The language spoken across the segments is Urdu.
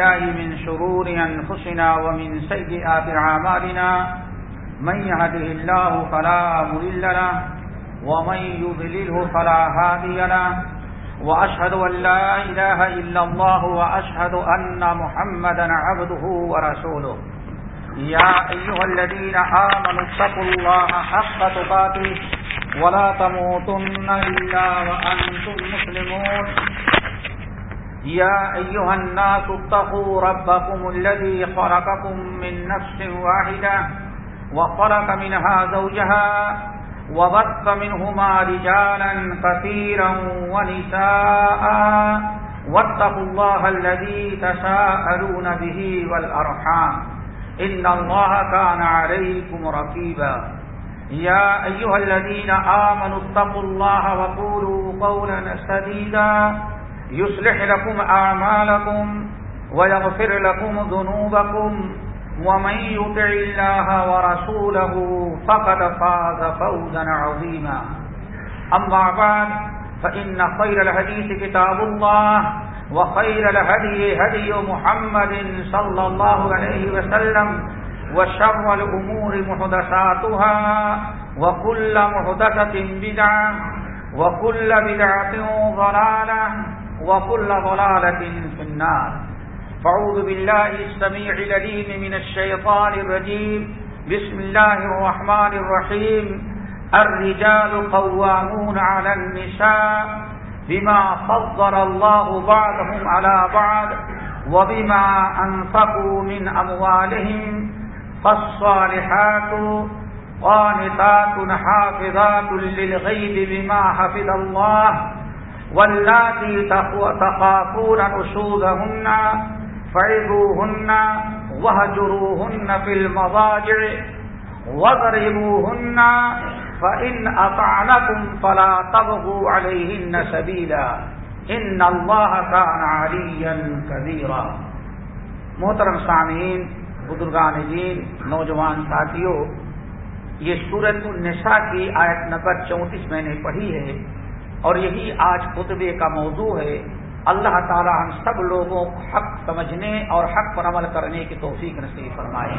بالله من شرور أنفسنا ومن سيئات عمالنا من يهده الله فلا ملل له ومن يضلله فلا هادي له وأشهد أن لا إله إلا الله وأشهد أن محمدا عبده ورسوله يا أيها الذين آمنوا اتقوا الله حق تقاته ولا تموتن إلا وأنتم مسلمون يا أيها الناس اتقوا ربكم الذي خرقكم من نفس واحدة وخرق منها زوجها وبث منهما رجالا كثيرا ونساء واتقوا الله الذي تساءلون به والأرحام إن الله كان عليكم ركيبا يا أيها الذين آمنوا اتقوا الله وقولوا قولا سديدا يصلح لكم أعمالكم ويغفر لكم ذنوبكم ومن يطع الله ورسوله فقد فاز فوزا عظيما. أما بعد، فإن خير الحديث كتاب الله وخير الهدي هدي محمد صلى الله عليه وسلم وشر الأمور محدثاتها وكل محدثة بدعة وكل بدعة ضلالة وكل ضلالة في النار. فعوذ بالله السميع لليم من الشيطان الرجيم. بسم الله الرحمن الرحيم. الرجال قوامون على النساء بما فضل الله بعضهم على بعض وبما أنفقوا من أموالهم. فالصالحات قانتات حافظات للغيب بما حفظ الله. واللاتي تخافون نشوذهن فعذوهن وهجروهن في المضاجع وضربوهن فإن أطعنكم فلا تبغوا عليهن سبيلا. إن الله كان عليا كبيرا. محترم سامعین، بزرگان دین، نوجوان ساتھیوں، یہ سورت النساء کی آیت نمبر چونتیس میں نے پڑھی ہے۔ اور یہی آج خطبے کا موضوع ہے۔ اللہ تعالی ہم سب لوگوں کو حق سمجھنے اور حق پر عمل کرنے کی توفیق نصیب فرمائے۔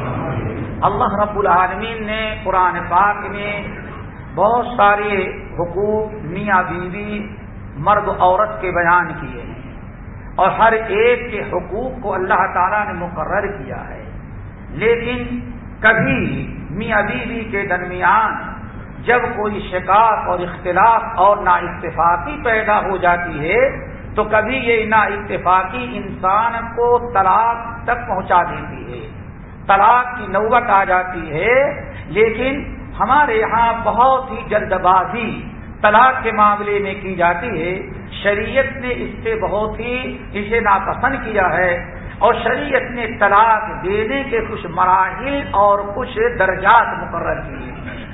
اللہ رب العالمین نے قرآن پاک میں بہت سارے حقوق، میاں بیوی، مرد عورت کے بیان کیے ہیں۔ اور ہر ایک کے حقوق کو اللہ تعالیٰ نے مقرر کیا ہے۔ لیکن کبھی میاں بیوی کے درمیان جب کوئی شکاف اور اختلاف اور نا اتفاقی پیدا ہو جاتی ہے، تو کبھی یہ نا اتفاقی انسان کو طلاق تک پہنچا دیتی ہے۔ طلاق کی نوبت آ جاتی ہے، لیکن ہمارے یہاں بہت ہی جلد بازی طلاق کے معاملے میں کی جاتی ہے۔ شریعت نے اس سے بہت ہی اسے ناپسند کیا ہے اور شریعت نے طلاق دینے کے کچھ مراحل اور کچھ درجات مقرر کیے۔ ہیں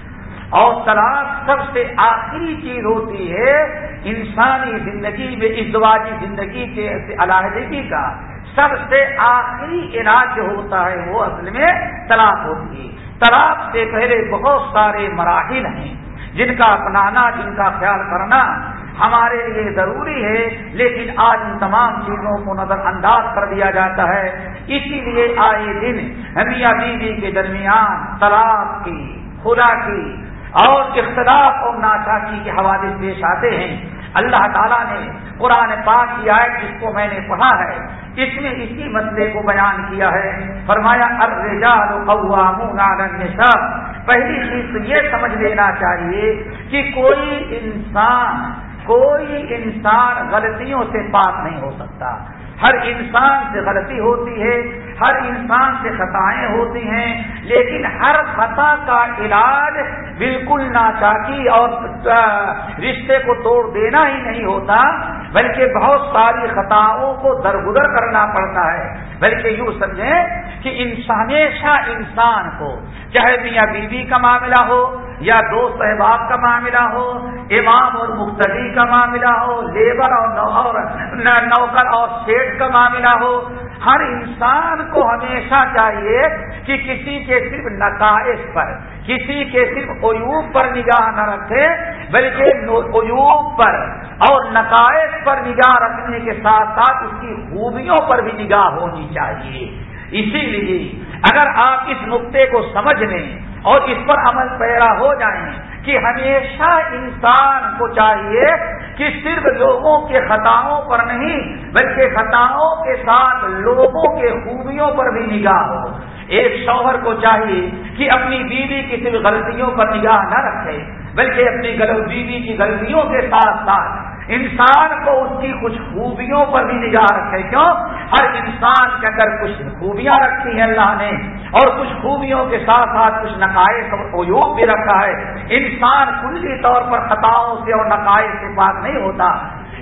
اور طلاق سب سے آخری چیز ہوتی ہے انسانی زندگی میں، ازدواجی زندگی کے علیحدگی کا۔ سب سے آخری علاج جو ہوتا ہے وہ اصل میں طلاق ہوتی ہے۔ طلاق سے پہلے بہت سارے مراحل ہیں جن کا اپنانا، جن کا خیال کرنا ہمارے لیے ضروری ہے، لیکن آج ان تمام چیزوں کو نظر انداز کر دیا جاتا ہے۔ اسی لیے آئے دن میاں بیوی کے درمیان طلاق کی، خدا کی اور اختلاف اور ناچاکی کے حوالے پیش آتے ہیں۔ اللہ تعالیٰ نے قرآن پاک کی آیت جس کو میں نے پڑھا ہے، اس میں اسی مسئلے کو بیان کیا ہے۔ فرمایا النساء۔ پہلی چیز تو یہ سمجھ لینا چاہیے کہ کوئی انسان کوئی انسان غلطیوں سے پاک نہیں ہو سکتا۔ ہر انسان سے غلطی ہوتی ہے ہر انسان سے خطائیں ہوتی ہیں، لیکن ہر خطا کا علاج بالکل ناچاکی اور رشتے کو توڑ دینا ہی نہیں ہوتا، بلکہ بہت ساری خطاؤں کو درگزر کرنا پڑتا ہے۔ بلکہ یوں سمجھیں کہ ہمیشہ انسان کو، چاہے میاں بیوی کا معاملہ ہو یا دوست احباب کا معاملہ ہو، امام اور مختلف کا معاملہ ہو، لیبر اور نوکر اور سیٹ کا معاملہ ہو، ہر انسان کو ہمیشہ چاہیے کہ کسی کے صرف نقائص پر، کسی کے صرف عیوب پر نگاہ نہ رکھے، بلکہ عیوب پر اور نقائص پر نگاہ رکھنے کے ساتھ ساتھ اس کی خوبیوں پر بھی نگاہ ہونی چاہیے۔ اسی لیے اگر آپ اس نقطے کو سمجھ لیں اور اس پر عمل پیرا ہو جائیں کہ ہمیشہ انسان کو چاہیے کہ صرف لوگوں کے خطاؤں پر نہیں، بلکہ خطاؤں کے ساتھ لوگوں کے خوبیوں پر بھی نگاہ ہو۔ ایک شوہر کو چاہیے کہ اپنی بیوی کی صرف غلطیوں پر نگاہ نہ رکھے، بلکہ اپنی بیوی کی غلطیوں کے ساتھ ساتھ انسان کو اس کی کچھ خوبیوں پر بھی نگاہ رکھے۔ کیوں؟ ہر انسان کے اندر کچھ خوبیاں رکھی ہیں اللہ نے، اور کچھ خوبیوں کے ساتھ ساتھ کچھ نقائص اور عیوب بھی رکھا ہے۔ انسان کلی طور پر خطاؤں سے اور نقائص سے پاک نہیں ہوتا۔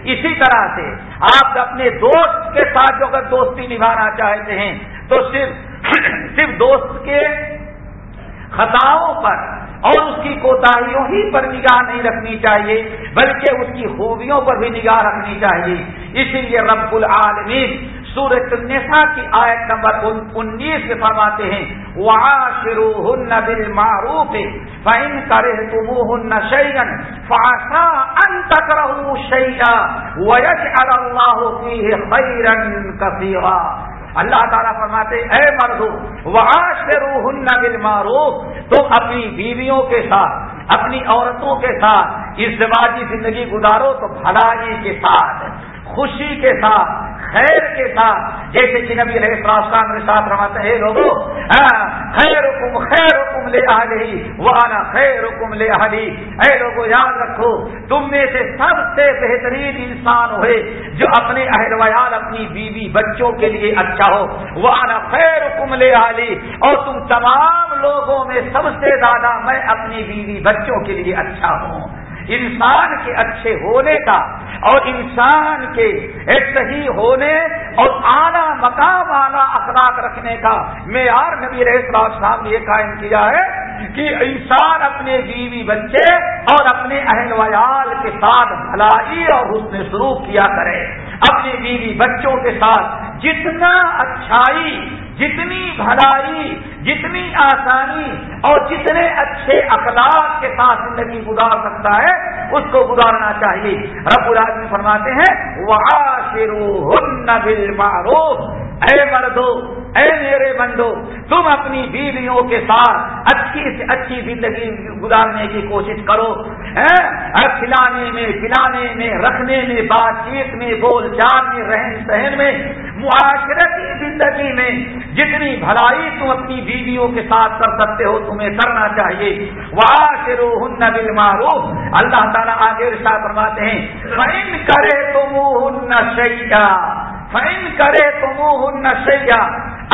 اسی طرح سے آپ اپنے دوست کے ساتھ جو اگر دوستی نبھانا چاہتے ہیں، تو صرف صرف دوست کے خطاؤں پر اور اس کی کوتاہیوں ہی پر نگاہ نہیں رکھنی چاہیے، بلکہ اس کی خوبیوں پر بھی نگاہ رکھنی چاہیے۔ اسی لیے رب العالمین سورت النساء کی آیت نمبر انیس میں فرماتے ہیں وہاں شروع ہن بل معروف فائن کرے تم ہن شیئن فاسا ان تک رہو اللہ تعالیٰ فرماتے اے مردو وہاں سے روح بل معروف تم اپنی بیویوں کے ساتھ، اپنی عورتوں کے ساتھ، اس زندگی گزارو تو بھلائی کے ساتھ، خوشی کے ساتھ خیر کے ساتھ، جیسے کہ نبی علیہ السلام کے ساتھ رواتے ہیں لوگوں خیر حکم خیر حکم لے آئی وہ آنا خیر حکم لے آئی اے لوگوں یاد رکھو، تم میں سے سب سے بہترین انسان ہوئے جو اپنے اہل ویال، اپنی بیوی، بچوں کے لیے اچھا ہو۔ وہ آنا خیر حکم لے آئی اور تم تمام لوگوں میں سب سے زیادہ میں اپنی بیوی، بچوں کے لیے اچھا ہوں۔ انسان کے اچھے ہونے کا اور انسان کے صحیح ہونے اور آنا مقام آنا اخلاق رکھنے کا معیار نبی رہے صاحب نے یہ قائم کیا ہے کہ انسان اپنے بیوی بچے اور اپنے اہل ویال کے ساتھ بھلائی اور حسن سلوک کیا کرے اپنی بیوی بچوں کے ساتھ جتنا اچھائی، جتنی بھلائی جتنی آسانی اور جتنے اچھے اخلاق کے ساتھ زندگی گزار سکتا ہے، اس کو گزارنا چاہیے۔ رب العالمین فرماتے ہیں وہ شروع اے مردو، اے میرے بندو، تم اپنی بیویوں کے ساتھ اچھی سے اچھی زندگی گزارنے کی کوشش کرو۔ کھلانے میں، پلانے میں، رکھنے میں، بات چیت میں، بول چال میں، رہن سہن میں، معاشرتی زندگی میں جتنی بھلائی تم اپنی بیویوں کے ساتھ کر سکتے ہو، تمہیں کرنا چاہیے۔ وہ بل اللہ تعالیٰ آگے رشا فرماتے ہیں کرے تم ہن شہیدا کرے تم ہن شیا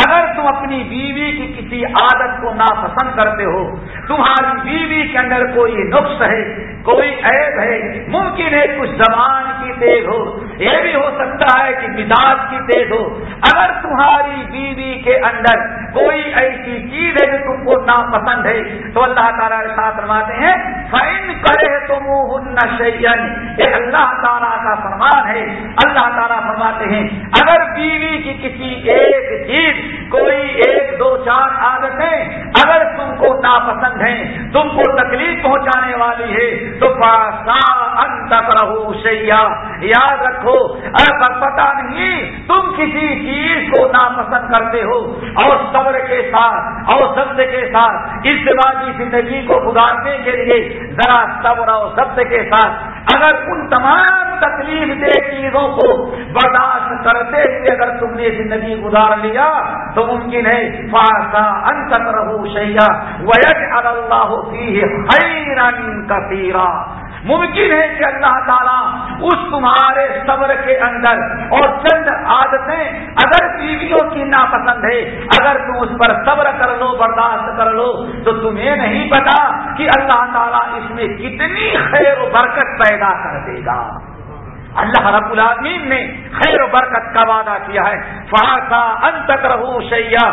اگر تم اپنی بیوی کی کسی عادت کو ناپسند کرتے ہو، تمہاری بیوی کے اندر کوئی نقص ہے، کوئی عیب ہے، ممکن ہے کچھ زبان کی تیز ہو یہ بھی ہو سکتا ہے کہ مزاج کی تیز ہو۔ اگر تمہاری بیوی کے اندر کوئی ایسی چیز ہے جو تم کو ناپسند ہے، تو اللہ تعالیٰ ساتھ فرماتے ہیں فائن کرے تو منہ یہ اللہ تعالیٰ کا فرمان ہے۔ اللہ تعالیٰ فرماتے ہیں، اگر بیوی کی کسی ایک چیز، کوئی ایک دو چار عادتیں اگر تم کو ناپسند ہیں، تم کو تکلیف پہنچانے والی ہے، تو پاسا انت رہو شیا یاد رکھو اگر پتا نہیں تم کسی چیز کو ناپسند کرتے ہو۔ اور صبر کے ساتھ، اور سبز کے ساتھ اس دماغی زندگی کو گزارنے کے لیے ذرا صبر اور سبز کے ساتھ۔ اگر ان تمام تکلیف دہ چیزوں کو برداشت کرتے ہوئے اگر تم نے زندگی گزار لیا، تو ممکن ہے فاسا انت رہو شیا ویج اللہ حیرن کثیرا ممکن ہے کہ اللہ تعالیٰ اس تمہارے صبر کے اندر اور چند عادتیں اگر بیویوں کی ناپسند ہے، اگر تم اس پر صبر کر لو، برداشت کر لو، تو تمہیں نہیں پتا کہ اللہ تعالیٰ اس میں کتنی خیر و برکت پیدا کر دے گا۔ اللہ رب العالمین نے خیر و برکت کا وعدہ کیا ہے۔ فاسا ان تک رہو شیا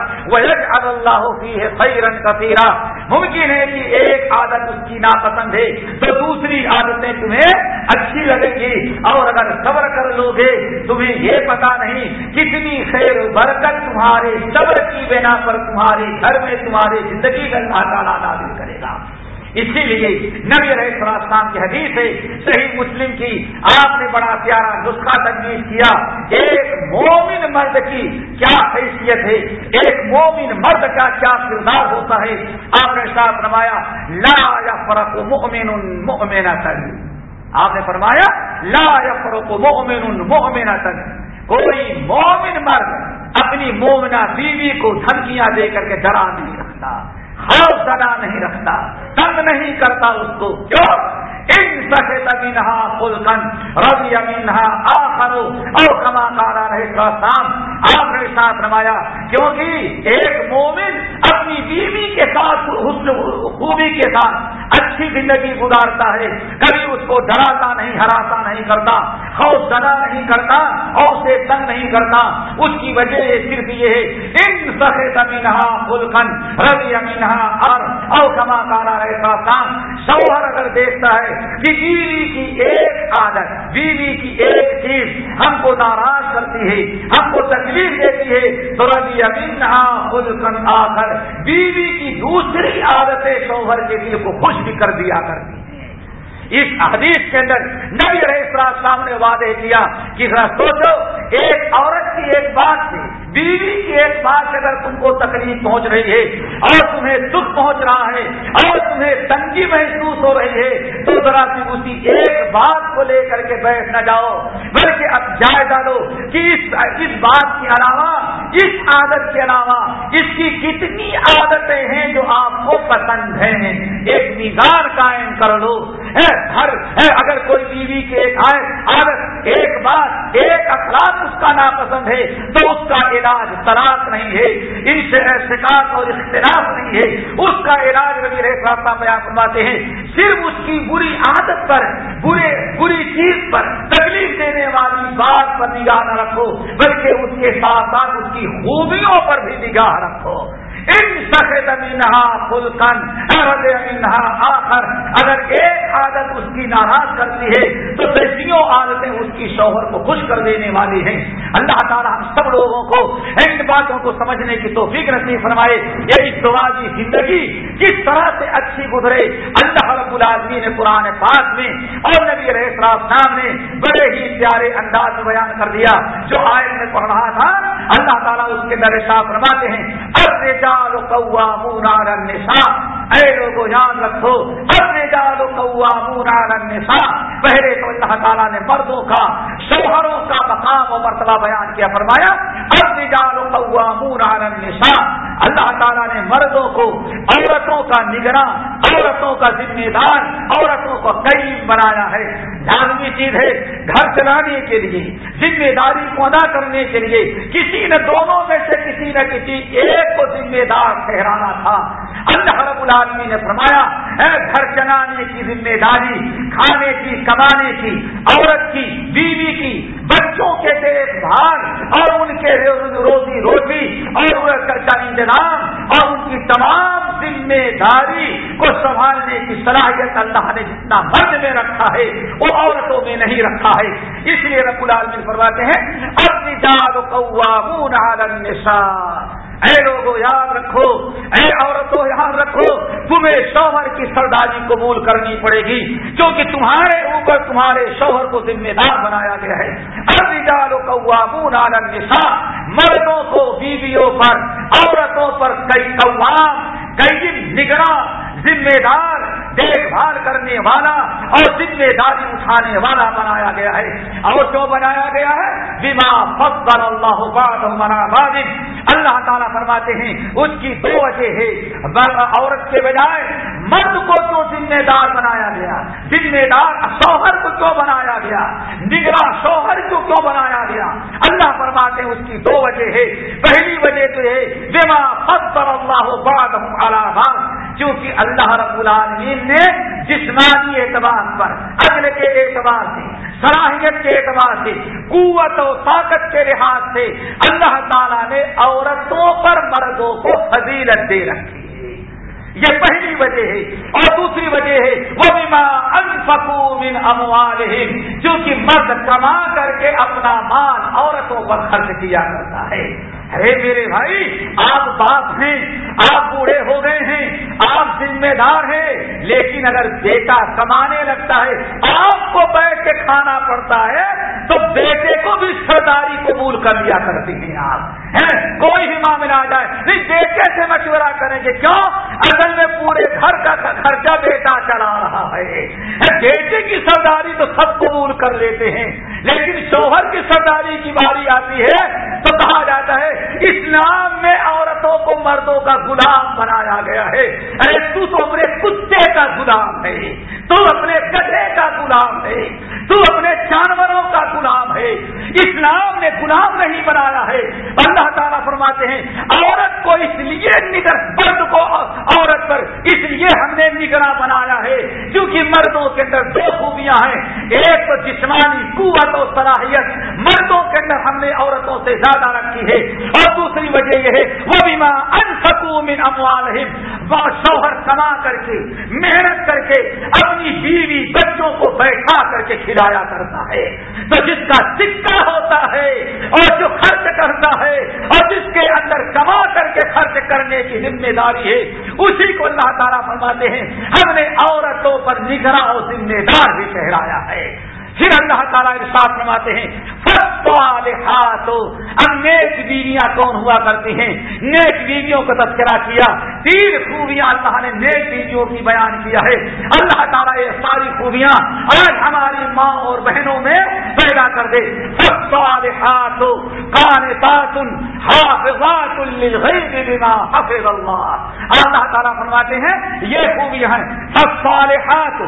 اللہ کی ہے خیرن کثیرا ممکن ہے کہ ایک عادت اس کی ناپسند ہے تو دوسری عادتیں تمہیں اچھی لگیں گی۔ اور اگر صبر کر لو گے، تمہیں یہ پتا نہیں کتنی خیر و برکت تمہارے صبر کی بنا پر تمہارے گھر میں تمہاری زندگی کا اللہ تعالیٰ نازل کرے گا۔ اسی لیے نبی رہے السلام کی حدیث ہے، صحیح مسلم کی آپ نے بڑا پیارا نسخہ تجویز کیا، ایک مومن مرد کی کیا حیثیت ہے؟ ایک مومن مرد کا کیا کردار ہوتا ہے؟ آپ نے ساتھ نمایا لا یا فرق مؤمن مؤمنہ تن آپ نے فرمایا، لا یا فرق مؤمن مؤمنہ تن کوئی مومن مرد اپنی مومنا بیوی کو دھمکیاں دے کر کے ڈرا نہیں رکھتا۔ اور سدا نہیں رکھتا، تنگ نہیں کرتا اس کو۔ کیوں؟ ان سفید منہا فلکن رب منہا آخرو۔ او کما کارا رہے کا سام آپ نے ساتھ روایا کیونکہ ایک مومن اپنی بیوی کے ساتھ حسن خوبی کے ساتھ اچھی زندگی گزارتا ہے، کبھی اس کو ڈراتا نہیں، ہراتا نہیں کرتا، خوف زدہ نہیں کرتا، اور سے تنگ نہیں کرتا۔ اس کی وجہ صرف یہ ہے، ان سخت منہا فلکن رضی منہا اور او کما کارا رہے سام شوہر اگر دیکھتا ہے کہ بیوی کی ایک عادت، بیوی کی ایک چیز ہم کو ناراض کرتی ہے، ہم کو تکلیف دیتی ہے تو ربی امین خود کن آ کر بیوی کی دوسری عادتیں شوہر کے دل کو خوش بھی کر دیا کرتی۔ اس حدیث کے اندر نبی رہے السلام نے وعدے کیا کہ ذرا سوچو، ایک عورت کی ایک بات تھی بیوی کی ایک بات سے اگر تم کو تکلیف پہنچ رہی ہے اور تمہیں دکھ پہنچ رہا ہے اور تمہیں تنگی محسوس ہو رہی ہے، تو ذرا سی اسی ایک بات کو لے کر کے بیٹھ نہ جاؤ۔ بلکہ اب جائزہ دو کہ اس اس بات کے علاوہ، اس عادت کے علاوہ، اس کی کتنی عادتیں ہیں جو آپ کو پسند ہیں۔ ایک میزان قائم کر لو۔ ہر اگر کوئی بیوی کے ایک عادت ایک بات، ایک اخلاق اس کا ناپسند ہے، تو اس کا علاج طلاق نہیں ہے، ان سے شکایت اور اختلاف نہیں ہے۔ اس کا علاج ربی راستہ بیان کرواتے ہیں، صرف اس کی بری عادت پر، برے، بری چیز پر تکلیف دینے والی بات پر نگاہ نہ رکھو، بلکہ اس کے ساتھ ساتھ اس کی خوبیوں پر بھی نگاہ رکھو۔ ان سفید امینہا فلکن امینہا آخر۔ اگر ایک عادت اس کی ناراض کرتی ہے، تو دیسیوں عادتیں اس کی شوہر کو خوش کر دینے والی ہیں۔ اللہ تعالیٰ ہم سب لوگوں کو ان باتوں کو سمجھنے کی توفیق نصیب فرمائے۔ یہ ازدواجی زندگی کس طرح سے اچھی گزرے۔ اللہ رب العالمین نے پرانے پاک میں اور نبی رہے صاحب نے بڑے ہی پیارے انداز میں بیان کر دیا۔ جو آئے میں پڑھ رہا تھا، اللہ تعالیٰ اس کے در فرماتے ہیں اب النساء۔ اے لوگوں یاد رکھو اپنے جالو النساء. پہلے تو اللہ تعالیٰ نے مردوں کا، شوہروں کا مقام و مرتبہ بیان کیا، فرمایا اپنے جالو کوا النساء. اللہ تعالیٰ نے مردوں کو عورتوں کا نگراں عورتوں کا ذمہ دار، عورتوں کو کئی بنایا ہے۔ لازمی چیز ہے، گھر چلانے کے لیے، ذمہ داری کو ادا کرنے کے لیے۔ کسی نے دونوں میں سے کسی نہ کسی ایک کو ذمہ دار ٹھہرانا تھا۔ اللہ رب العالمی نے فرمایا گھر چلانے کی ذمہ داری، کھانے کی، کمانے کی، عورت کی، بیوی کی، بچوں کے دیکھ بھال اور ان کے روزی روٹی اور کا انتظام اور ان کی تمام ذمہ داری کو سنبھالنے کی صلاحیت اللہ نے جتنا مرد میں رکھا ہے، وہ عورتوں میں نہیں رکھا ہے۔ اس لیے رب العالمین فرماتے ہیں اپنی جال کوا النساء اے لوگوں یاد رکھو، اے عورتوں یاد رکھو، تمہیں شوہر کی سرداری قبول کرنی پڑے گی کیونکہ تمہارے اوپر تمہارے شوہر کو ذمہ دار بنایا گیا ہے۔ النساء، مردوں کو بیویوں پر، عورتوں پر کئی قوام کئی نگراں، ذمہ دار دیکھ بھال کرنے والا اور ذمہ داری اٹھانے والا بنایا گیا ہے۔ اور جو بنایا گیا ہے بیما فضل اللہ منا بادن اللہ تعالیٰ فرماتے ہیں، اس کی دو وجہ ہے عورت کے بجائے مرد کو کیوں ذمہ دار بنایا گیا، ذمہ دار شوہر کو کیوں بنایا گیا، نگراں شوہر کو کیوں بنایا گیا۔ اللہ فرماتے ہیں، اس کی دو وجہ ہے پہلی وجہ تو یہ بیما فضل اللہ باد کیونکہ اللہ رب العالمین نے جسمانی اعتبار پر، عقل کے اعتبار سے، صلاحیت کے اعتبار سے، قوت و طاقت کے لحاظ سے اللہ تعالیٰ نے عورتوں پر مردوں کو فضیلت دے رکھی ہے۔ یہ پہلی وجہ ہے۔ اور دوسری وجہ ہے۔ وہ بیما من اموال کیونکہ مرد کما کر کے اپنا مال عورتوں پر خرچ کیا کرتا ہے۔ ارے میرے بھائی، آپ باپ ہیں، آپ بوڑھے ہو گئے ہیں، آپ ذمہ دار ہیں، لیکن اگر بیٹا کمانے لگتا ہے، آپ کو بیٹھ کے کھانا پڑتا ہے، تو بیٹے کو بھی سرداری قبول کر لیا کرتے ہیں آپ۔ کوئی بھی معاملہ آ جائے۔ نہیں بیٹے سے مشورہ کریں گے، کیوں؟ اصل میں پورے گھر کا خرچہ بیٹا چلا رہا ہے۔ بیٹے کی سرداری تو سب قبول کر لیتے ہیں، لیکن شوہر کی سرداری کی باری آتی ہے تو کہا جاتا ہے، اسلام میں عورتوں کو مردوں کا غلام بنایا گیا ہے۔ ارے، تو تو اپنے کتے کا غلام ہے تو اپنے گدے کا غلام ہے تو اپنے جانوروں کا غلام ہے اسلام نے غلام نہیں بنایا ہے اللہ تعالیٰ فرماتے ہیں عورت کو اس لیے نگر مرد کو عورت پر اس لیے ہم نے نگراں بنایا ہے کیونکہ مردوں کے اندر دو خوبیاں ہیں ایک تو جسمانی قوت و صلاحیت مردوں کے اندر ہم نے عورتوں سے زیادہ رکھی ہے۔ اور دوسری وجہ یہ ہے وہ بھی ماں من اموال شوہر کما کر کے، محنت کر کے، اپنی بیوی بچوں کو بیٹھا کر کے کھلایا کرتا ہے۔ تو جس کا سکہ ہوتا ہے اور جو خرچ کرتا ہے اور جس کے اندر کما کر کے خرچ کرنے کی ذمہ داری ہے، اسی کو اللہ تعالیٰ فرماتے ہیں، ہم نے عورتوں پر نگراں اور ذمہ دار بھی لہرایا ہے۔ پھر اللہ تعالیٰ ارشاد فرماتے ہیں اب نیک بیویاں کون ہوا کرتی ہیں؟ نیک بیویوں کا تذکرہ کیا۔ تین خوبیاں اللہ نے نیک بیویوں کی بیان کیا ہے۔ اللہ تعالیٰ یہ ساری خوبیاں آج ہماری ماں اور بہنوں میں پیدا کر دے۔ صالحات کان تاطن حافظات بما حفظ اللہ اللہ تعالیٰ فرماتے ہیں، یہ خوبیاں ہیں۔ سب صالحات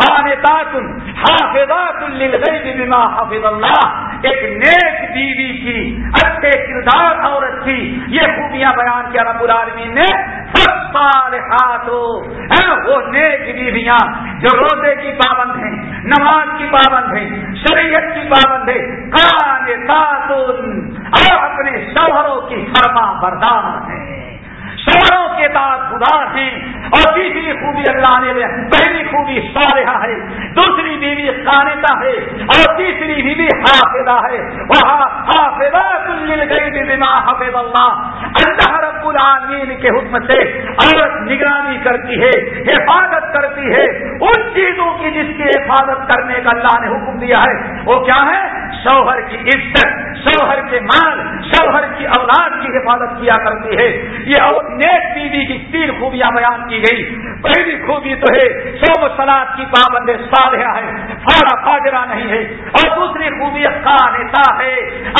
کان تاطن حافظات بما حفظ اللہ۔ ایک نیک بیوی کی اچھے کردار عورت کی یہ خوبیاں بیان کیا رب العالمین نے۔ سب سال وہ نیک بیویاں جو روزے کی پابند ہیں، نماز کی پابند ہیں، شریعت کی پابند ہے کان تاتن اور اپنے شوہروں کی فرما بردار ہیں۔ شہروں کے بعد خدا ہیں اور تیسری خوبی اللہ نے پہلی خوبی صالحہ ہے، دوسری بیوی قانتا ہے اور تیسری بیوی حافظہ ہے۔ حافظہ مل گئی بما حافظ اللہ۔ اللہ رب العالمین کے حکم سے عورت نگرانی کرتی ہے، حفاظت کرتی ہے۔ ان چیزوں کی جس کی حفاظت کرنے کا اللہ نے حکم دیا ہے، وہ کیا ہے؟ شوہر کی عزت، شوہر کے مال، شوہر کی اولاد کی حفاظت کیا کرتی ہے۔ یہ نیک بیوی کی تین خوبیاں بیان کی گئی۔ پہلی خوبی تو ہے سوم سلاد کی پابند صالحہ ہے۔ فاڑا فاجرہ نہیں ہے۔ اور دوسری خوبی قانتا ہے،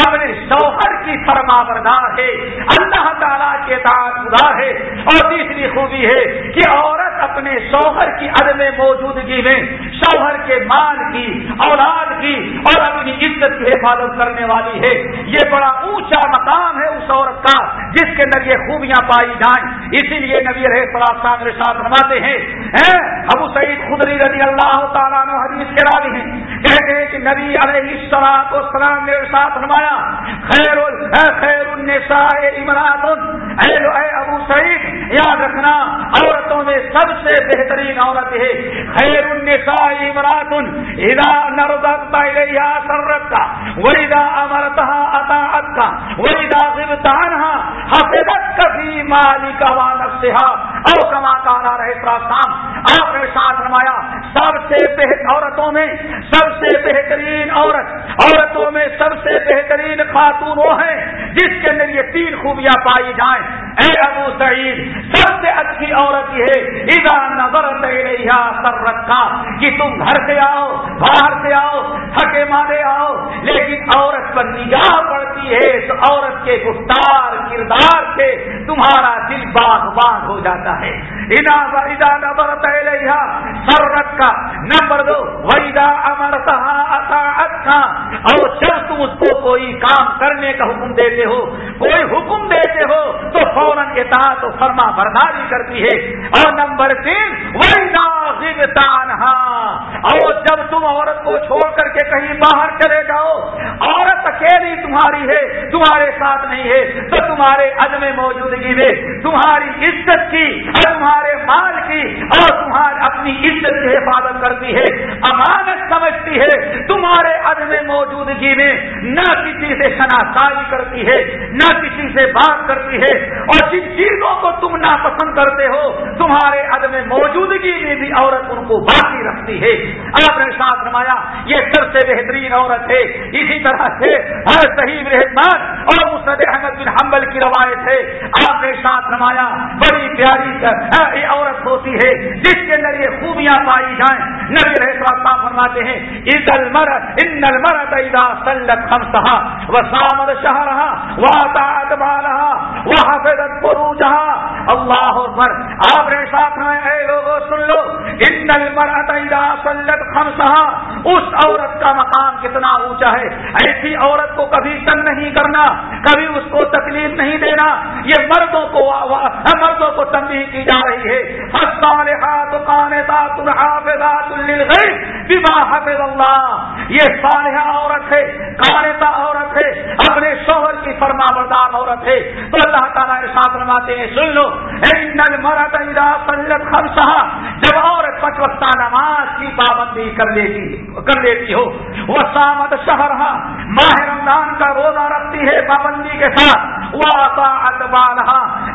اپنے شوہر کی فرما بردار ہے۔ اللہ تعالیٰ کے خدا ہے۔ اور تیسری خوبی ہے کہ عورت اپنے شوہر کی عدم موجودگی میں شوہر کے مال کی، اولاد کی اور اپنی عزت کی حفاظت کرنے والی ہے۔ یہ بڑا اونچا مقام ہے اس عورت کا جس کے اندر یہ خوبیاں پائی جائیں۔ اسی لیے نبی رہے سلام رشاد فرماتے ہیں ابو سعید خدری رضی اللہ تعالیٰ حدیث کے راوی ہیں۔ کہتے ہیں کہ نبی علیہ السلام السلام نے ساتھ فرمایا خیر خیر النساء امرات اے ابو سعید، یاد رکھنا، عورتوں میں سب سے بہترین عورت ہے، خیر النساء امرات اذا نرضت الیہا سرت کا وَإِذَا أَمَرْتَهَا أَطَاعَتْ کا وَإِذَا غِبْتَ عَنْهَا حَفِظَتْ كَفِي مَالِكَ وَنَفْسِهَا۔ او کما کانا رہے شام آپ نے ساتھ نمایا سب سے بہتر عورتوں میں سب سے بہترین عورت عورتوں میں سب سے بہترین خاتون وہ ہیں جس کے اندر یہ تین خوبیاں پائی جائیں۔ اے ابو سعید، سب سے اچھی عورت یہ ہے ادا نظر سر رکھا کہ تم گھر سے آؤ، باہر سے آؤ تھکے مارے آؤ، لیکن عورت پر نگاہ پڑتی ہے، تو عورت کے گفتار کردار سے تمہارا دل باغ باغ ہو جاتا ہے۔ ادا ادا نظر سر رکھا نمبر دو ویدا امرتا اور جب تم اس کو کوئی کام کرنے کا حکم دیتے ہو، کوئی حکم دیتے ہو، تو فوراً اطاعت و فرما برداری کرتی ہے۔ اور نمبر تین ویدا تانہا اور جب تم عورت کو چھوڑ کر کے کہیں باہر چلے جاؤ، عورت اکیلی تمہاری ہے، تمہارے ساتھ نہیں ہے، تو تمہارے عدم موجودگی میں تمہاری عزت کی اور تمہارے مال کی اور تمہاری اپنی عزت کی حفاظت کرتی ہے۔ امانت سمجھتی ہے، تمہارے عدم موجودگی میں نہ کسی سے شناسائی کرتی ہے، نہ کسی سے بات کرتی ہے۔ اور جن چیزوں کو تم ناپسند کرتے ہو، تمہارے عدم موجودگی میں بھی عورت ان کو باقی رکھتی ہے۔ آپ نے ساتھ رمایا یہ سب سے بہترین عورت ہے۔ اسی طرح سے ہر صحیح رحمان اور مسد احمد بن حنبل کی روایت ہے۔ آپ نے ساتھ رمایا بڑی پیاری عورت ہوتی ہے، جس کے اندر یہ خوبیاں پائی جائیں۔ نبی رہتا فرماتے ہیں عید المر ان المر سلت ہم سہا وہ سامد شاہ رہا وہ تعت وہاں وہ حفظت پرو جہاں اللہ اکبر۔ آپ نے ساتھ میں اے لوگوں سن لو ان المر ادا سلت ہم اس عورت کا مقام کتنا اونچا ہے۔ ایسی عورت کو کبھی تنگ نہیں کرنا، کبھی اس کو تکلیف نہیں دینا۔ یہ مردوں کو مردوں کو تنبیہ کی جا رہی ہے۔ حافظ اللہ یہ صالحہ عورت ہے کانتا عورت ہے، اپنے شوہر کی فرما بردار عورت ہے۔ تو اللہ تعالیٰ ساتھ رواتے ہیں، سن لو جب عورت پچ وقتہ نماز کی پابندی کر لیتی کر لیتی ہو وہ سامد شہر ماہ رمضان کا روزہ رکھتی ہے پابندی کے ساتھ وہ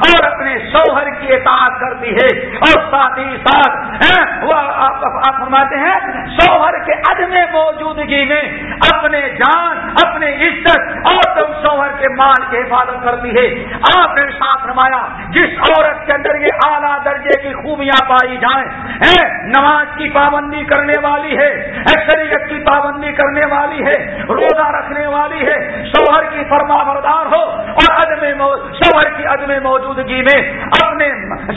اور اپنے شوہر کی اطاعت کرتی ہے اور ساتھ ہی ساتھ وہ آپ فرماتے ہیں، شوہر کے عدم موجودگی میں اپنے جان، اپنے عزت اور تم شوہر کے مال کی حفاظت کرتی ہے۔ آپ نے ساتھ نمایا جس عورت کے اندر یہ اعلیٰ درجے کی خوبیاں پائی جائیں نماز کی پابندی کرنے والی ہے شریعت کی پابندی کرنے والی ہے، روزہ رکھنے والی ہے، شوہر کی فرما بردار ہو اور عدم شوہر کی عدم موجودگی میں اپنے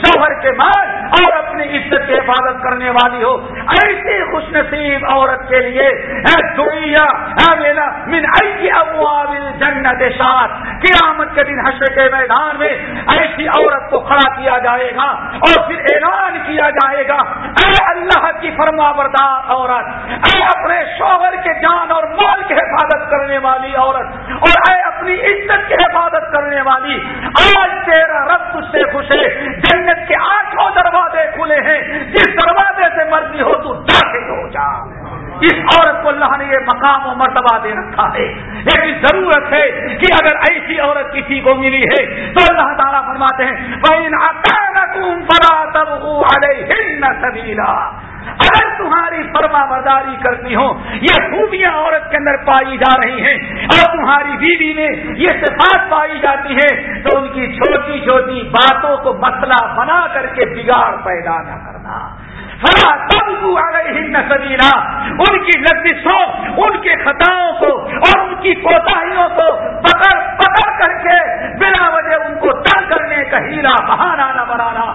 شوہر کے مال اور اپنی عزت کی حفاظت کرنے والی ہو۔ ایسی خوش نصیب عورت کے لیے من ابواب جنت ساتھ قیامت کے دن حشر کے میدان میں ایسی عورت کو کھڑا کیا جائے گا اور پھر اعلان کیا جائے گا۔ اے اللہ کی فرما بردار عورت، اے اپنے شوہر کے جان اور مال کی حفاظت کرنے والی عورت، اور اے اپنی عزت کی حفاظت کرنے والی۔ آج تیرا رب تجھ سے خوش ہے۔ جنت کے آٹھوں دروازے کھلے ہیں۔ جس دروازے سے مرضی ہو تو داخل ہو جا۔ اس عورت کو اللہ نے یہ مقام و مرتبہ دے رکھا ہے۔ لیکن ضرورت ہے کہ اگر ایسی عورت کسی کو ملی ہے تو اللہ تعالیٰ فرماتے ہیں اگر تمہاری فرما برداری کرتی ہو یہ خوبیاں عورت کے اندر پائی جا رہی ہیں، اور تمہاری بیوی میں یہ صفات پائی جاتی ہے تو ان کی چھوٹی چھوٹی باتوں کو مسئلہ بنا کر کے بگاڑ پیدا نہ کرو۔ سبیلا ان کی لذیذوں ان کے خطاؤں کو اور ان کی کوتاہیوں کو پکڑ پکڑ کر کے بلا وجہ ان کو تنگ کرنے کا ہیرا بہانا نہ بنانا۔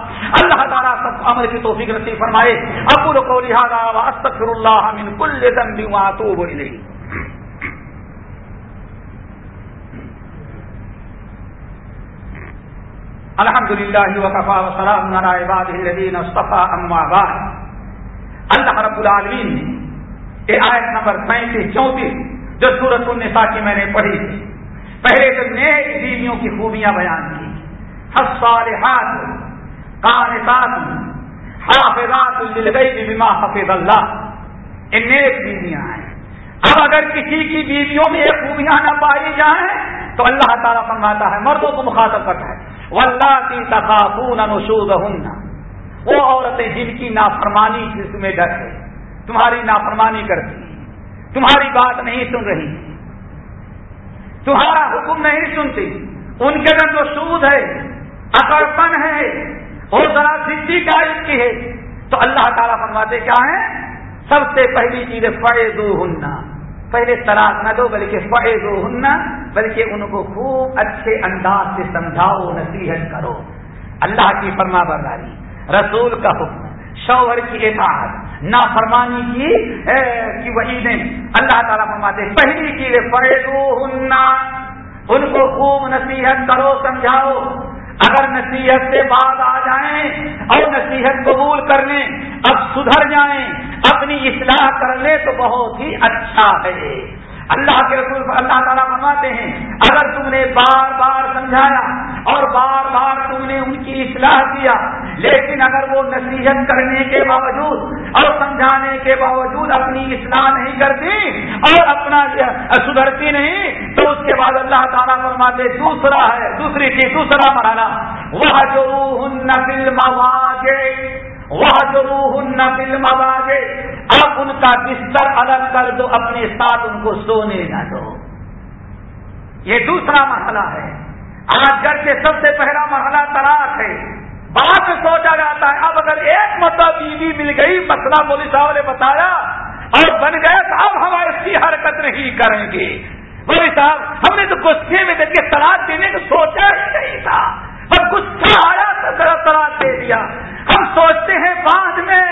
اللہ تعالیٰ سب عمل کی توفیق نصیب فرمائے۔ ابو کو لہٰذا استغفر اللہ من کل ذنب واتوب الیہ۔ الحمد للہ وقفا وسلام عباد الذین اصطفى اما بعد. اللہ رب العالمین نے یہ آیت نمبر پینتیس، چونتیس، جو سورت النساء کی میں نے پڑھی تھی، پہلے تو نیک بیویوں کی خوبیاں بیان کی۔ حصالحات کانتات حافظات للغیب بما حفظ اللہ۔ یہ نیک بیویاں ہیں۔ اب اگر کسی کی بیویوں میں یہ خوبیاں نہ پائی جائیں، تو اللہ تعالیٰ فرماتا ہے، مردوں کو مخاطب کرتا ہے۔ واللہ کی تخافون نشوزہن وہ عورتیں جن کی نافرمانی سے تمہیں ڈر ہے، تمہاری نافرمانی کرتی تمہاری بات نہیں سن رہی، تمہارا حکم نہیں سنتی۔ ان کے اندر جو سود ہے، اکڑپن ہے، اور ذرا سدھی کا کی ہے، تو اللہ تعالیٰ فرماتے کیا ہے سب سے پہلی چیز فڑے دو ہننا پہلے تلاش نہ دو، بلکہ فڑے دو ہننا بلکہ ان کو خوب اچھے انداز سے سمجھاؤ، نصیحت کرو۔ اللہ کی فرما برداری، رسول کا حکم، شوہر کی اطاعت، نافرمانی کی کی وہی نے اللہ تعالیٰ فرماتے پہلی چیز پڑے ان کو خوب نصیحت کرو، سمجھاؤ۔ اگر نصیحت سے بعد آ جائیں اور نصیحت قبول کر لیں، اب سدھر جائیں۔ کر لیں تو بہت ہی اچھا ہے۔ اللہ کے رسول اللہ تعالیٰ فرماتے ہیں، اگر تم نے بار بار سمجھایا اور بار بار تم نے ان کی اصلاح کیا، لیکن اگر وہ نصیحت کرنے کے باوجود اور سمجھانے کے باوجود اپنی اصلاح نہیں کرتی اور اپنا سدھرتی نہیں، تو اس کے بعد اللہ تعالیٰ فرماتے دوسرا ہے، دوسری چیز، دوسرا مرحلہ۔ وہ جو فلم وہ جو فلم اب ان کا بستر الگ کر دو، اپنے ساتھ ان کو سونے نہ دو۔ یہ دوسرا مرحلہ ہے۔ آج گھر کے سب سے پہلا مرحلہ تلاش ہے۔ بات سوچا جاتا ہے، اب اگر ایک مطلب بیوی مل گئی، مسئلہ پولیس صاحب نے بتایا اور بن گئے تو اب ہم ایسی حرکت نہیں کریں گے۔ بولے صاحب، ہم نے تو غصے میں دیکھ کے تلاش دینے کو سوچا ہی نہیں تھا۔ بس غصہ آیا تو تلاش دے دیا۔ ہم سوچتے ہیں بعد میں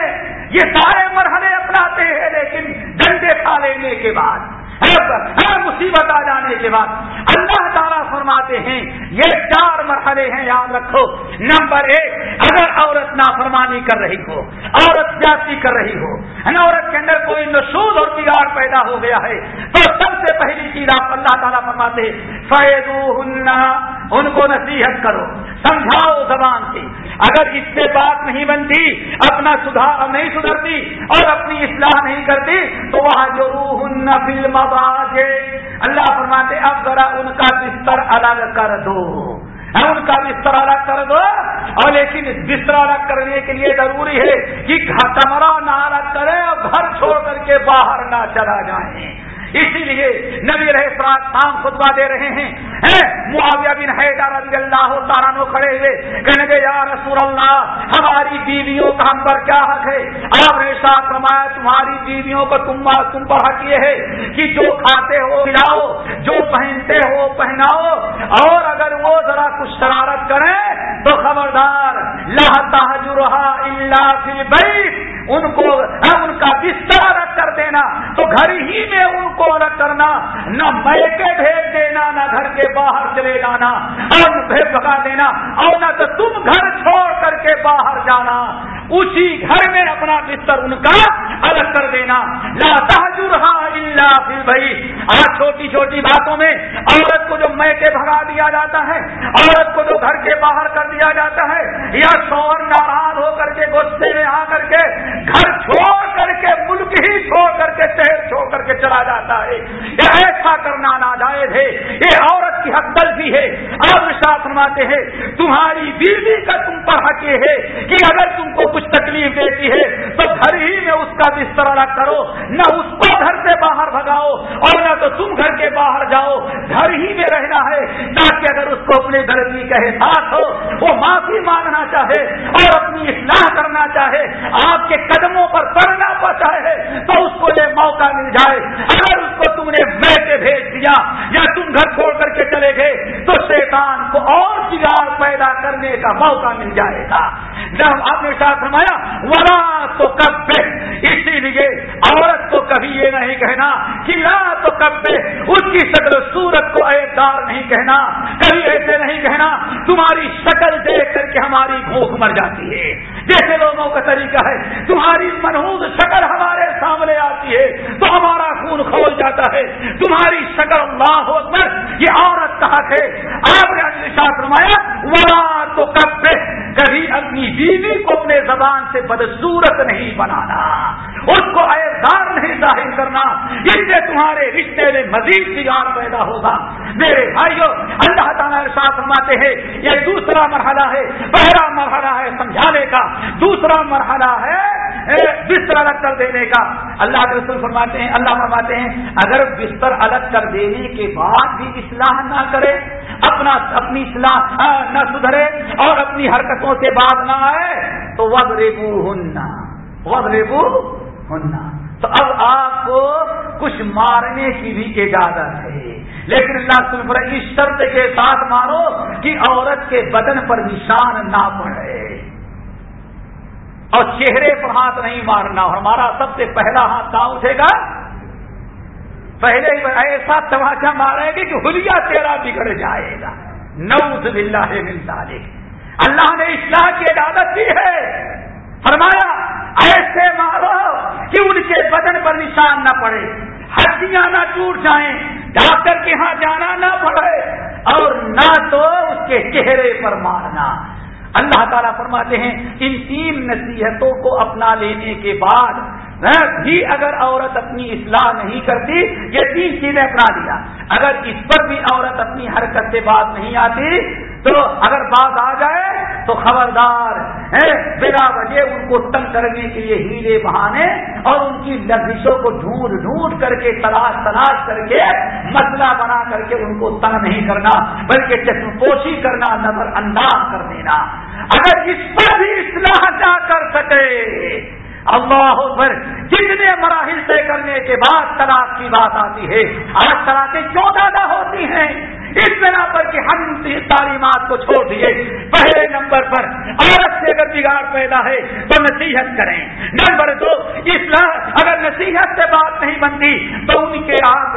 یہ سارے مرحلے اپناتے ہیں، لیکن ڈنڈے کھا لینے کے بعد ہر مصیبت آ جانے کے بعد اللہ تعالیٰ فرماتے ہیں، یہ چار مرحلے ہیں، یاد رکھو۔ نمبر ایک، اگر عورت نافرمانی کر رہی ہو، عورت جاتی کر رہی ہو عورت کے اندر کوئی نشود اور بگاڑ پیدا ہو گیا ہے، تو سب سے پہلی چیز آپ اللہ تعالیٰ فرماتے فیض ان کو نصیحت کرو، سمجھاؤ زبان سے۔ اگر اس سے بات نہیں بنتی، اپنا سدھار نہیں سدھرتی اور اپنی اصلاح نہیں کرتی، تو وہاں جو روح فلم اللہ فرماتے اب ذرا ان کا بستر الگ کر دو۔ ان کا بستر الگ کر دو۔ اور لیکن بستر الگ کرنے کے لیے ضروری ہے کہ کمرہ نہ الگ کرے اور گھر چھوڑ کر کے باہر نہ چلا جائیں۔ اسی لیے نبی رہے شام خطبہ دے رہے ہیں۔ معاویہ بن حیدر رضی اللہ تعالیٰ کھڑے ہوئے، کہنے کے یا رسول اللہ، ہماری بیویوں کا ہم پر کیا حق ہے؟ آپ نے ساتھ فرمایا، تمہاری بیویوں کو تم تم پر حق یہ ہے کہ جو کھاتے ہو، کھلاؤ، جو پہنتے ہو، پہناؤ۔ اور اگر وہ ذرا کچھ شرارت کریں تو خبردار، لا تحجرها الا فی البیت۔ ان کو ان کا بستر کر دینا تو گھر ہی میں ان کو الگ کرنا، نہ میکے بھیج دینا، نہ گھر کے باہر چلے جانا اور بھگا دینا، اور نہ تو تم گھر چھوڑ کر کے باہر جانا۔ اسی گھر میں اپنا بستر ان کا الگ کر دینا۔ لا اللہ پھر بھائی آج چھوٹی چھوٹی باتوں میں عورت کو جو میکے بھگا دیا جاتا ہے، عورت کو جو گھر کے باہر کر دیا جاتا ہے، یا شور ناراض ہو کر کے غصے میں آ کر کے گھر چھوڑ کر کے ملک ہی چھوڑ کر کے شہر چھوڑ کر کے چلا جاتا ہے۔ یہ ایسا کرنا ناجائز ہے۔ یہ عورت کی حق بھی ہے۔ آپ ساتھ فرماتے ہیں، تمہاری بیوی کا تم پر حق یہ ہے کہ اگر تم کو کچھ کچھ تکلیف دیتی ہے تو گھر ہی میں اس کا بستر الگ کرو، نہ اس کو گھر سے باہر بھگاؤ اور نہ تو تم گھر کے باہر جاؤ۔ گھر ہی میں رہنا ہے تاکہ اگر اس کو اپنے غلطی کا احساس ہو، وہ معافی مانگنا چاہے اور اپنی اصلاح کرنا چاہے، آپ کے قدموں پر پڑنا پڑتا تو اس کو یہ موقع مل جائے۔ اگر اس کو تم نے میں کے بھیج دیا یا تم گھر چھوڑ کر کے چلے گئے، تو شیطان کو اور کرنے کا موقع مل جائے گا۔ جب آپ نے ساتھ فرمایا ورا تو کب اسی لیے عورت کو کبھی یہ نہیں کہنا کہ لا تو کب اس کی شکل سورت کو دار نہیں کہنا۔ کبھی ایسے نہیں کہنا، تمہاری شکل دیکھ کر کے ہماری بھوک مر جاتی ہے۔ جیسے لوگوں کا طریقہ ہے، تمہاری منہوس شکل ہمارے سامنے آتی ہے، تو ہمارا خون کھول جاتا ہے۔ تمہاری شکل اللہ اکبر، یہ عورت کہا ہے۔ آپ نے ساتھ فرمایا ورا تو کب کبھی اپنی بیوی کو اپنے زبان سے بدسورت نہیں بنانا۔ اس کو اعزار نہیں ظاہر کرنا، اس سے تمہارے رشتے میں مزید بگاڑ پیدا ہوگا۔ میرے بھائیوں اللہ تعالیٰ ساتھ فرماتے ہیں، یہ دوسرا مرحلہ ہے، پہلا مرحلہ ہے سمجھانے کا، دوسرا مرحلہ ہے بستر الگ کر دینے کا۔ اللہ کے رسول فرماتے ہیں، اللہ فرماتے ہیں، اگر بستر الگ کر دینے کے بعد بھی اصلاح نہ کرے، اپنا، اپنی اصلاح نہ سدھرے اور اپنی حرکتوں سے بات نہ آئے، تو وز ریبو ہننا وز ریبو ہننا تو اب آپ کو کچھ مارنے کی بھی اجازت ہے۔ لیکن اللہ سن اس شرط کے ساتھ مارو کہ عورت کے بدن پر نشان نہ پڑے۔ اور چہرے پر ہاتھ نہیں مارنا۔ اور ہمارا سب سے پہلا ہاتھ کہاں اٹھے گا؟ پہلے ایسا تماچا مارے گی کہ ہلیا تیرا بگڑ جائے گا۔ نوز بلّہ ملتا اللہ نے اصلاح کی اجازت دی ہے۔ فرمایا، ایسے مارو کہ ان کے بدن پر نشان نہ پڑے، ہڈیاں نہ ٹوٹ جائیں، ڈاکٹر کے ہاں جانا نہ پڑے، اور نہ تو اس کے چہرے پر مارنا۔ اللہ تعالیٰ فرماتے ہیں، ان تین نصیحتوں کو اپنا لینے کے بعد بھی اگر عورت اپنی اصلاح نہیں کرتی، یہ تین چیزیں اپنا دیا۔ اگر اس پر بھی عورت اپنی حرکت سے بات نہیں آتی، تو اگر بات آ جائے، تو خبردار بلا وجہ ان کو تنگ کرنے کے لیے ہیرے بہانے اور ان کی لفظوں کو ڈھونڈ ڈھونڈ کر کے، تلاش تلاش کر کے، مسئلہ بنا کر کے ان کو تنگ نہیں کرنا، بلکہ چشم پوشی کرنا، نظر انداز کر دینا۔ اگر اس پر بھی اصلاح نہ کر سکے اللہ پر جتنے مراحل طے کرنے کے بعد طلاق کی بات آتی ہے آج طلاقیں کیوں زیادہ ہوتی ہیں۔ اس بنا پر کہ ہم تعلیمات کو چھوڑ دیے۔ پہلے نمبر پر عورت سے اگر بگاڑ پیدا ہے تو نصیحت کریں۔ نمبر دو اسلام اگر نصیحت سے بات نہیں بنتی تو ان کے آپ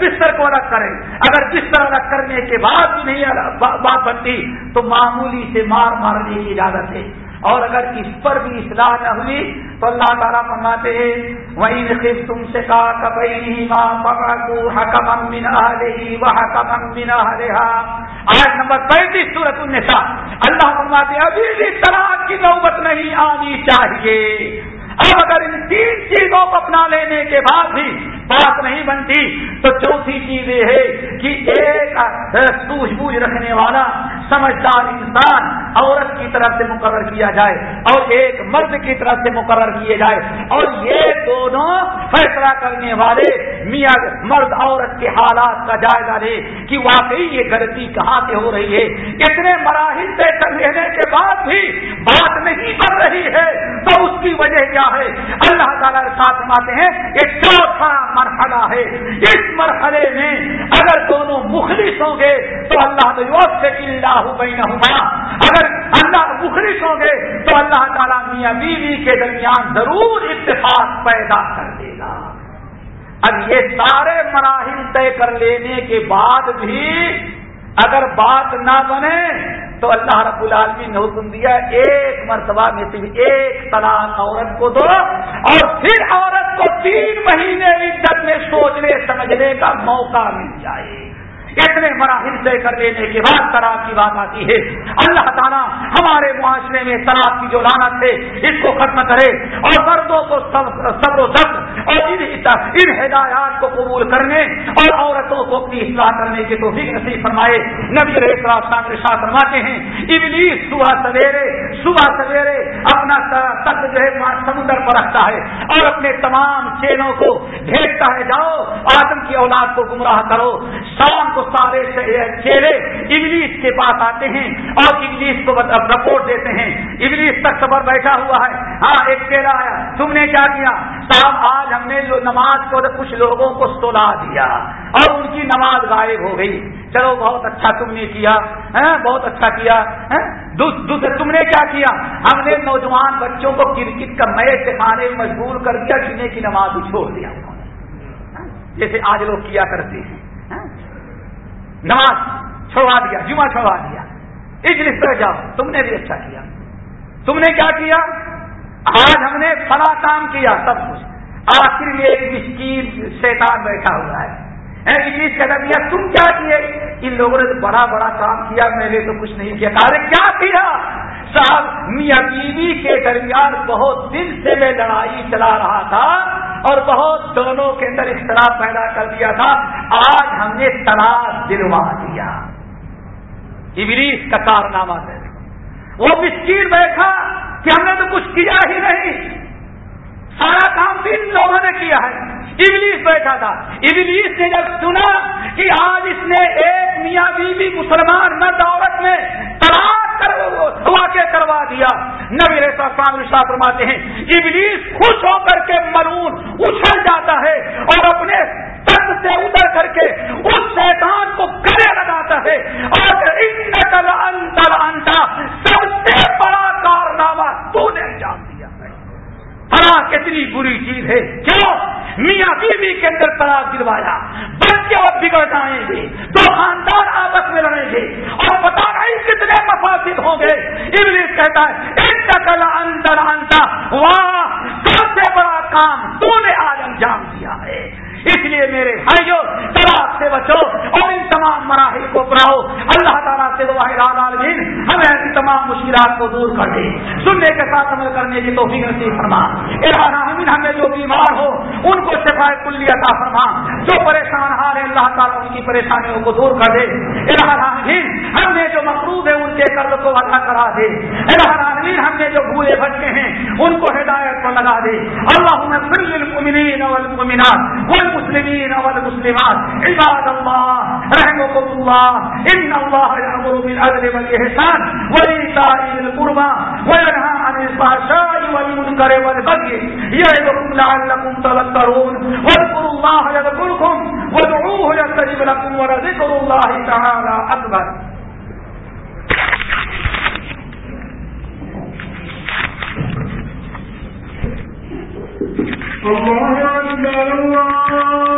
بستر کو الگ کریں۔ اگر بستر الگ کرنے کے بعد نہیں، بات بنتی تو معمولی سے مار مارنے کی اجازت ہے۔ اور اگر اس پر بھی اصلاح نہ ہوئی تو اللہ تعالیٰ فرماتے ہیں وہی نصف تم سے کہا کبئی ماں پکا کو حکم امین وہ حکم آج نمبر پینتیس سورت النساء۔ اللہ فرماتے ابھی بھی طرح کی نوبت نہیں آنی چاہیے۔ اب اگر ان تین چیزوں کو اپنا لینے کے بعد بھی بات نہیں بنتی، تو چوتھی چیز یہ ہے کہ ایک سوجھ بوجھ رکھنے والا سمجھدار انسان عورت کی طرف سے مقرر کیا جائے اور ایک مرد کی طرف سے مقرر کیے جائے اور یہ دونوں فیصلہ کرنے والے میاں مرد عورت کے حالات کا جائزہ لے کہ واقعی یہ غلطی کہاں سے ہو رہی ہے؟ اتنے مراحل طے کر لینے کے بعد بھی بات نہیں بن رہی ہے تو اس کی وجہ کیا ہے؟ اللہ تعالیٰ ساتھ ماتے ہیں ایک چوتھا مرحلہ ہے۔ اس مرحلے میں اگر دونوں مخلص ہوں گے تو اللہ سے اللہ بینہما۔ اگر اللہ مخلص ہوں گے تو اللہ تعالیٰ میاں بیوی کے درمیان ضرور اتفاق پیدا کر دے گا۔ اب یہ سارے مراحل طے کر لینے کے بعد بھی اگر بات نہ بنے تو اللہ رب العالمین نے حکم دیا ایک مرتبہ میں صرف ایک طلاق عورت کو دو اور پھر عورت کو تین مہینے عزت میں سوچنے سمجھنے کا موقع مل جائے۔ اتنے مراحل طے کر لینے کے بعد طلاق کی بات آتی ہے۔ اللہ تعالیٰ ہمارے معاشرے میں طلاق کی جو لانت ہے، اس کو ختم کرے اور مردوں کو صبر و ضبط اور ان ہدایات کو قبول کرنے اور عورتوں کو اپنی اصلاح کرنے کی تو نصیب فرمائے۔ نبی شاہ فرماتے ہیں، ابلیس صبح سویرے صبح سویرے اپنا تخت جو ہے، سمندر پر رکھتا ہے اور اپنے تمام چینوں کو بھیجتا ہے، جاؤ، آدم کی اولاد کو گمراہ کرو۔ شام کو کو سارے چہرے انگلش کے پاس آتے ہیں اور انگلش کو رپورٹ دیتے ہیں۔ انگلش تک سبر بیٹھا ہوا ہے۔ ہاں ایک چہرہ آیا۔ تم نے کیا کیا؟ صاحب، آج ہم نے نماز کو کچھ لوگوں کو سلا دیا اور ان کی نماز غائب ہو گئی۔ چلو، بہت اچھا تم نے کیا۔ ہاں، بہت اچھا کیا۔ ہاں، دوسرے، تم نے کیا کیا؟ ہم نے نوجوان بچوں کو کرکٹ کا میچ دکھانے مجبور کر دیا، جنہیں کی نماز چھوڑ دیا۔ ہاں، جیسے آج لوگ کیا کرتے ہیں۔ نماز چھوڑا دیا، جمعہ چھوڑا دیا۔ اجلس پہ جاؤ، تم نے بھی اچھا کیا۔ تم نے کیا کیا؟ آج ہم نے فلا کام کیا، سب کچھ۔ آخر میں ایک مسکین شیطان بیٹھا ہوا ہے۔ انگلش کہتا دیا تم کیا کیے؟ ان لوگوں نے بڑا بڑا کام کیا، میں نے تو کچھ نہیں کیا۔ ارے کیا کیا؟ صاحب، میاں بیوی کے درمیان بہت دن سے میں لڑائی چلا رہا تھا۔ اور بہت دونوں کے اندر اختلاف پیدا کر دیا تھا۔ آج ہم نے تلاش دلوا دیا۔ ابلیس کا کارنامہ ہے وہ مسکین بیٹھا کہ ہم نے تو کچھ کیا ہی نہیں۔ سارا کام تین لوگوں نے کیا ہے۔ ابلیس بیٹھا تھا۔ ابلیس نے جب سنا کہ آج اس نے ایک میاں بیوی مسلمان مرد عورت میں تلاش واقع کروا دیا۔ نبی ریسا شام شاہ فرماتے ہیں، ابلیس خوش ہو کر کے مرون اچھل جاتا ہے اور اپنے تک سے اتر کر کے اس شیطان کو گلے لگاتا ہے۔ اور انتر انتا سب سے بڑا کارنامہ تو نہیں جانتا۔ دیا ہاں کتنی بری چیز ہے۔ کیوں میاں بیوی کے اندر طلاق دلوایا۔ بچے اور بگڑ جائیں گے۔ دو خاندان آپس میں لڑیں گے۔ اور پتا نہیں کتنے مفاصد ہوں گے۔ انگلش کہتا ہے ایک اندر آنتا واہ، سب سے بڑا کام تو نے آج انجام دیا اس لیے میرے بھائیوں طلاق سے بچو اور ان تمام مراحل کو اپناؤ۔ اللہ تعالیٰ سے عالمین ہمیں ایسی تمام مشکلات کو دور کر دے۔ سننے کے ساتھ عمل کرنے کی توفیق نصیب فرما۔ العالمین ہمیں جو بیمار ہو، ان کو شفایت کلی عطا فرما۔ جو پریشان ہار ہے، اللہ تعالیٰ ان کی پریشانیوں کو دور کر دے۔ العالمین ہم نے جو مقروب ہے، ان کے قرض کو ادا کرا دے۔ العالمین ہم نے جو بھولے بچے ہیں، ان کو ہدایت پر لگا دے۔ اللہ للمؤمنین والمؤمنات۔ والمسلمین والمسلمات. عباد اللہ رحمكم الله. ان الله يأمر بالعدل والإحسان وإيتاء ذي القربى وينهى عن الفحشاء والمنكر والبغي يعظكم لعلكم تذكرون. واذكروا الله يذكركم وادعوه يستجب لكم ولذكر الله تعالى أكبر. الله أكبر الله